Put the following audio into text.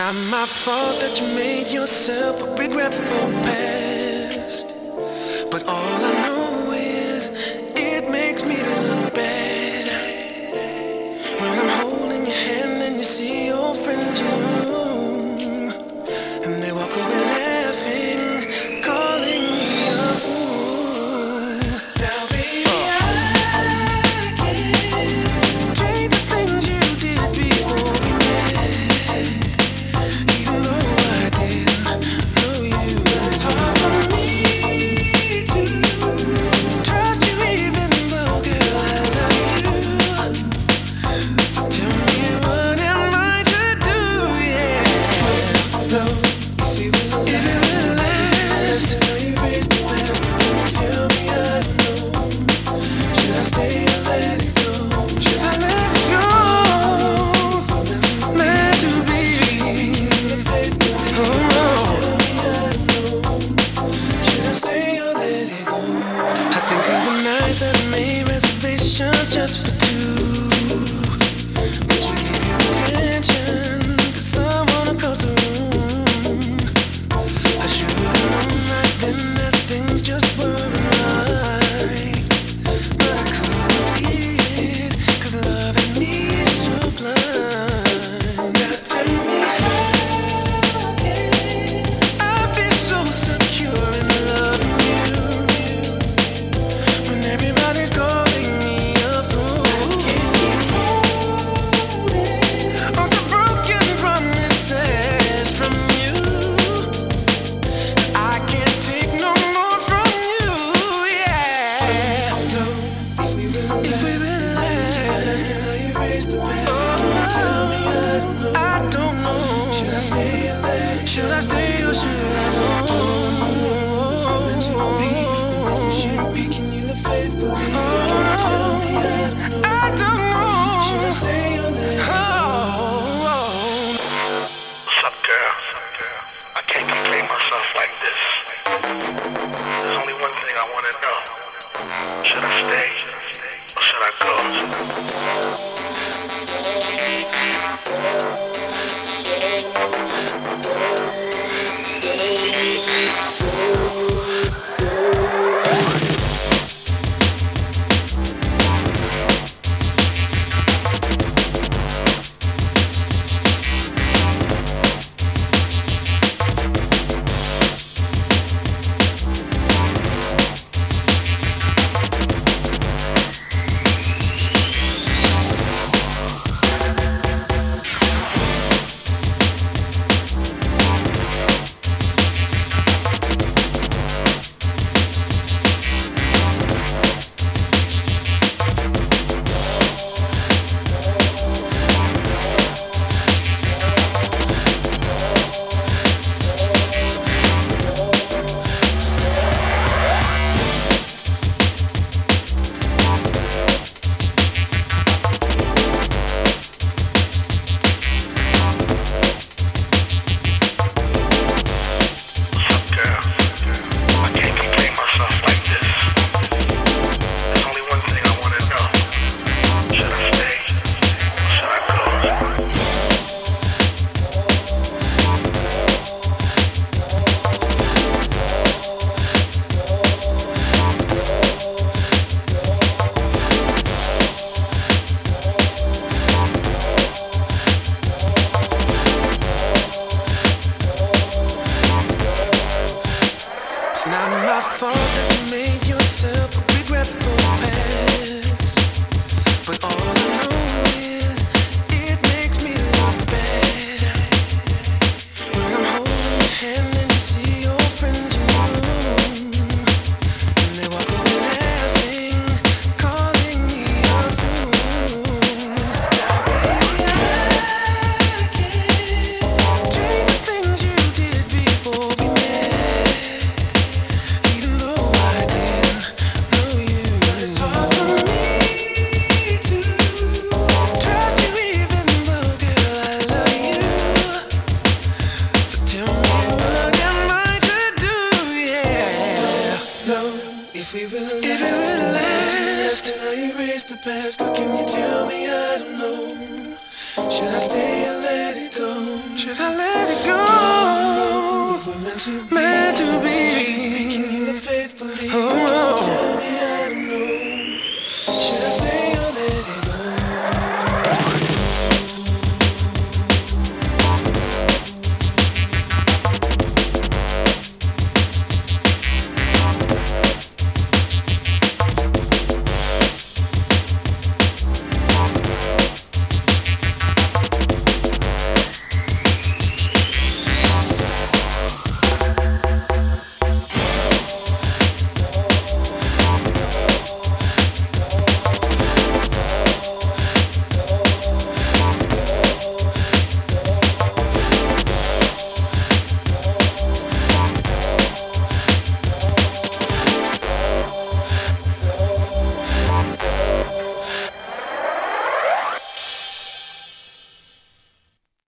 Not my fault that you made yourself a regretful past. to do. But you didn't should I stay? Should I stay or let it go? Should I let it go? Oh, no, meant to be. Meant to be. Picking you faithfully. Oh, no. Tell me I don't know. Should I stay?